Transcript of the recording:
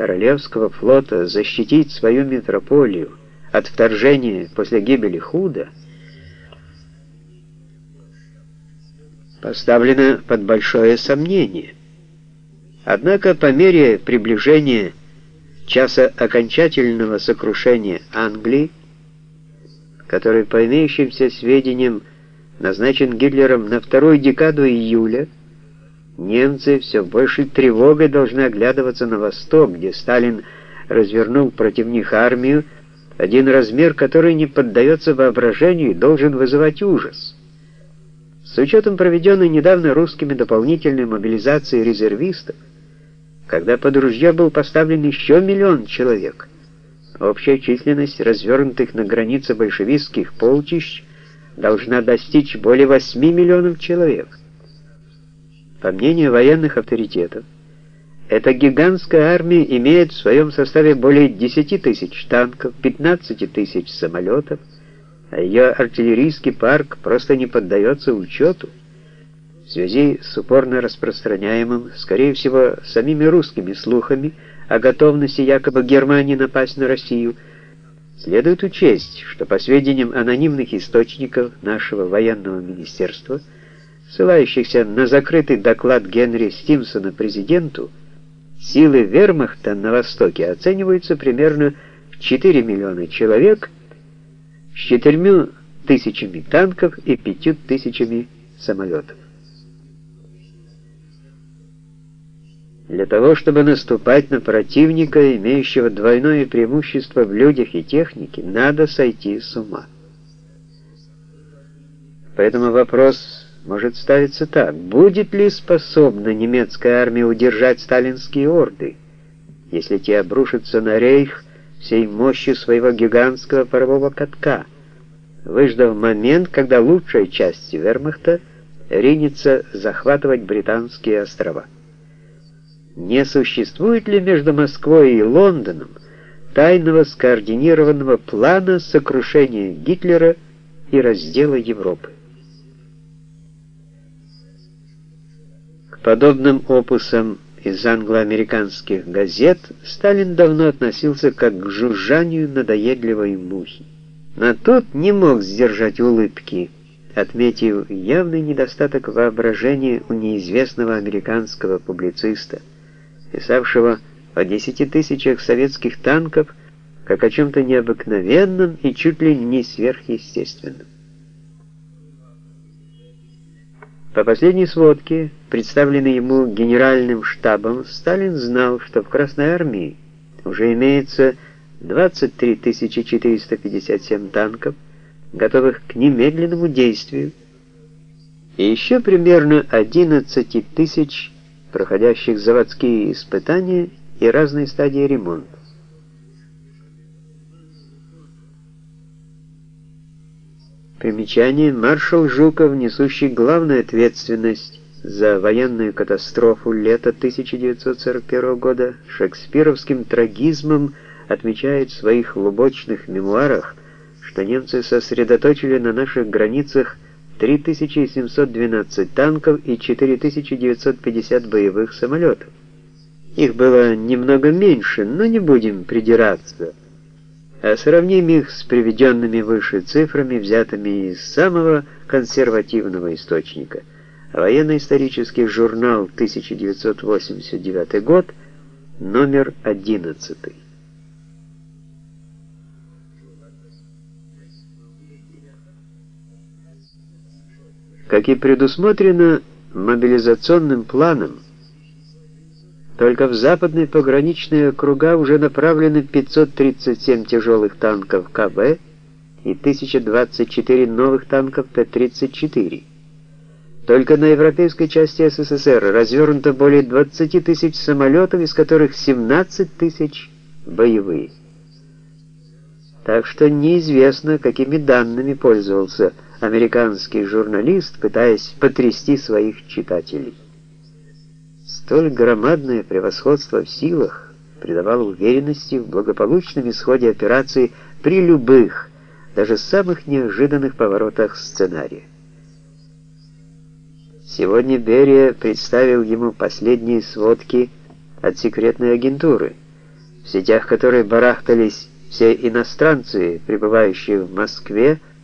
Королевского флота защитить свою метрополию от вторжения после гибели Худа поставлено под большое сомнение. Однако по мере приближения часа окончательного сокрушения Англии, который по имеющимся сведениям назначен Гитлером на вторую декаду июля, немцы все большей тревогой должны оглядываться на восток, где Сталин развернул против них армию, один размер, который не поддается воображению и должен вызывать ужас. С учетом проведенной недавно русскими дополнительной мобилизации резервистов, когда под ружье был поставлен еще миллион человек, общая численность развернутых на границе большевистских полчищ должна достичь более 8 миллионов человек. По мнению военных авторитетов, эта гигантская армия имеет в своем составе более 10 тысяч танков, 15 тысяч самолетов, а ее артиллерийский парк просто не поддается учету. В связи с упорно распространяемым, скорее всего, самими русскими слухами о готовности якобы Германии напасть на Россию, следует учесть, что по сведениям анонимных источников нашего военного министерства, ссылающихся на закрытый доклад Генри Стимсона президенту, силы вермахта на Востоке оцениваются примерно в 4 миллиона человек с четырьмя тысячами танков и пятью тысячами самолетов. Для того, чтобы наступать на противника, имеющего двойное преимущество в людях и технике, надо сойти с ума. Поэтому вопрос может ставиться так. Будет ли способна немецкая армия удержать сталинские орды, если те обрушатся на рейх всей мощью своего гигантского парового катка, выждав момент, когда лучшая часть вермахта ринется захватывать британские острова? Не существует ли между Москвой и Лондоном тайного скоординированного плана сокрушения Гитлера и раздела Европы? К подобным опусам из англо-американских газет Сталин давно относился как к жужжанию надоедливой мухи. Но тот не мог сдержать улыбки, отметив явный недостаток воображения у неизвестного американского публициста – писавшего о десяти тысячах советских танков как о чем-то необыкновенном и чуть ли не сверхъестественном. По последней сводке, представленной ему генеральным штабом, Сталин знал, что в Красной армии уже имеется 23 457 танков, готовых к немедленному действию, и еще примерно 11 тысяч проходящих заводские испытания и разные стадии ремонта. Примечание. Маршал Жуков, несущий главную ответственность за военную катастрофу лета 1941 года, шекспировским трагизмом отмечает в своих лубочных мемуарах, что немцы сосредоточили на наших границах 3712 танков и 4950 боевых самолетов. Их было немного меньше, но не будем придираться, а сравним их с приведенными выше цифрами, взятыми из самого консервативного источника. Военно-исторический журнал 1989 год, номер 11. Как и предусмотрено мобилизационным планом, только в западные пограничные округа уже направлены 537 тяжелых танков КБ и 1024 новых танков Т-34. Только на европейской части СССР развернуто более 20 тысяч самолетов, из которых 17 тысяч боевые. Так что неизвестно, какими данными пользовался американский журналист, пытаясь потрясти своих читателей. Столь громадное превосходство в силах придавало уверенности в благополучном исходе операции при любых, даже самых неожиданных поворотах сценария. Сегодня Берия представил ему последние сводки от секретной агентуры – в сетях которой барахтались все иностранцы, пребывающие в Москве,